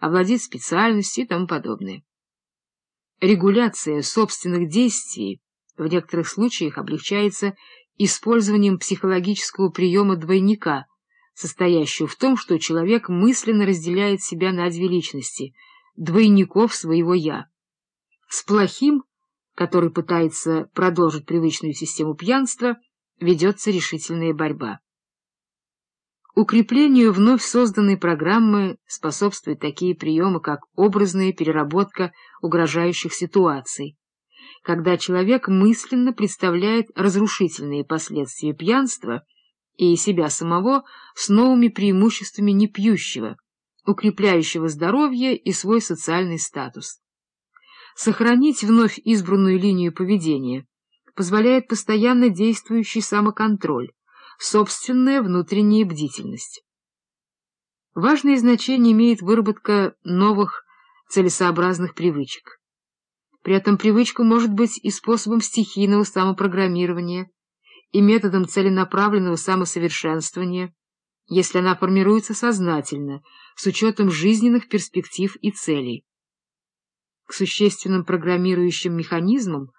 овладеть специальностью и тому подобное. Регуляция собственных действий в некоторых случаях облегчается использованием психологического приема двойника, состоящего в том, что человек мысленно разделяет себя на две личности, двойников своего «я». С плохим, который пытается продолжить привычную систему пьянства, ведется решительная борьба. Укреплению вновь созданной программы способствуют такие приемы, как образная переработка угрожающих ситуаций, когда человек мысленно представляет разрушительные последствия пьянства и себя самого с новыми преимуществами непьющего, укрепляющего здоровье и свой социальный статус. Сохранить вновь избранную линию поведения позволяет постоянно действующий самоконтроль, собственная внутренняя бдительность. Важное значение имеет выработка новых целесообразных привычек. При этом привычка может быть и способом стихийного самопрограммирования, и методом целенаправленного самосовершенствования, если она формируется сознательно, с учетом жизненных перспектив и целей. К существенным программирующим механизмам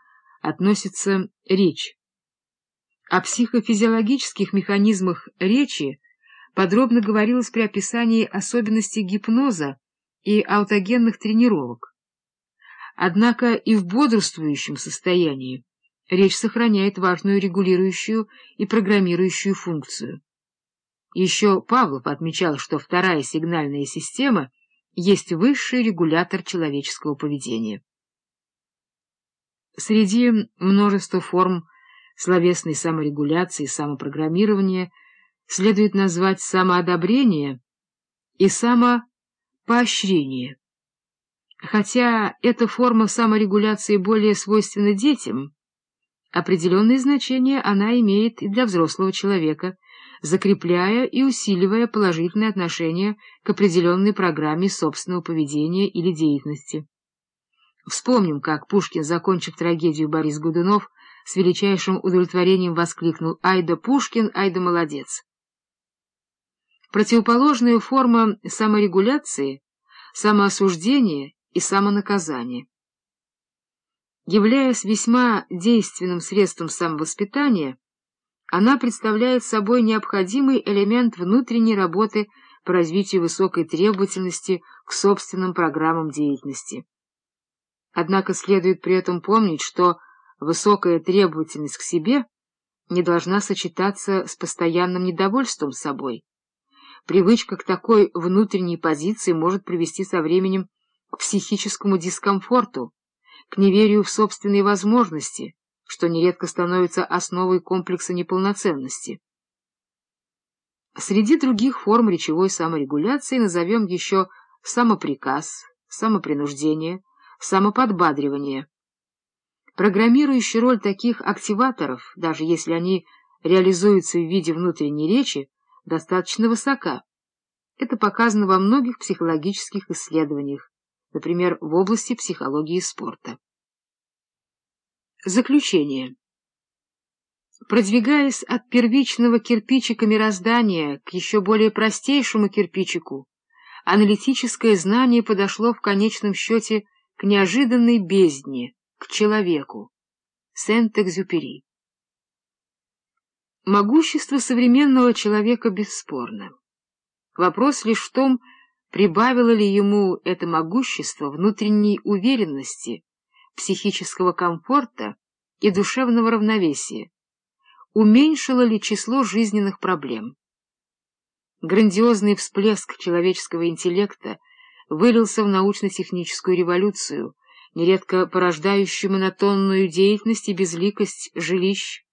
относится речь. О психофизиологических механизмах речи подробно говорилось при описании особенностей гипноза и аутогенных тренировок. Однако и в бодрствующем состоянии речь сохраняет важную регулирующую и программирующую функцию. Еще Павлов отмечал, что вторая сигнальная система есть высший регулятор человеческого поведения. Среди множества форм словесной саморегуляции и самопрограммирования следует назвать самоодобрение и самопоощрение. Хотя эта форма саморегуляции более свойственна детям, определенное значение она имеет и для взрослого человека, закрепляя и усиливая положительное отношение к определенной программе собственного поведения или деятельности. Вспомним, как Пушкин, закончив трагедию Борис Годунов, с величайшим удовлетворением воскликнул «Ай да Пушкин, ай да молодец!». Противоположная форма саморегуляции — самоосуждение и самонаказание. Являясь весьма действенным средством самовоспитания, она представляет собой необходимый элемент внутренней работы по развитию высокой требовательности к собственным программам деятельности. Однако следует при этом помнить, что Высокая требовательность к себе не должна сочетаться с постоянным недовольством собой. Привычка к такой внутренней позиции может привести со временем к психическому дискомфорту, к неверию в собственные возможности, что нередко становится основой комплекса неполноценности. Среди других форм речевой саморегуляции назовем еще самоприказ, самопринуждение, самоподбадривание. Программирующая роль таких активаторов, даже если они реализуются в виде внутренней речи, достаточно высока. Это показано во многих психологических исследованиях, например, в области психологии спорта. Заключение. Продвигаясь от первичного кирпичика мироздания к еще более простейшему кирпичику, аналитическое знание подошло в конечном счете к неожиданной бездне, к человеку. Сент-Экзюпери. Могущество современного человека бесспорно. Вопрос лишь в том, прибавило ли ему это могущество внутренней уверенности, психического комфорта и душевного равновесия, уменьшило ли число жизненных проблем. Грандиозный всплеск человеческого интеллекта вылился в научно-техническую революцию, нередко порождающую монотонную деятельность и безликость жилищ,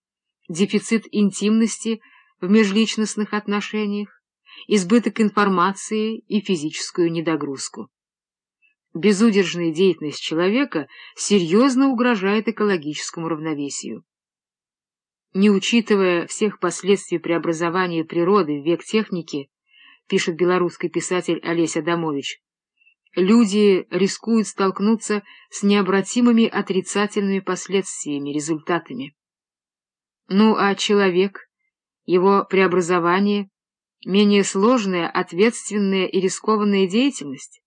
дефицит интимности в межличностных отношениях, избыток информации и физическую недогрузку. Безудержная деятельность человека серьезно угрожает экологическому равновесию. Не учитывая всех последствий преобразования природы в век техники, пишет белорусский писатель Олесь Адамович, люди рискуют столкнуться с необратимыми отрицательными последствиями, результатами. Ну а человек, его преобразование, менее сложная, ответственная и рискованная деятельность?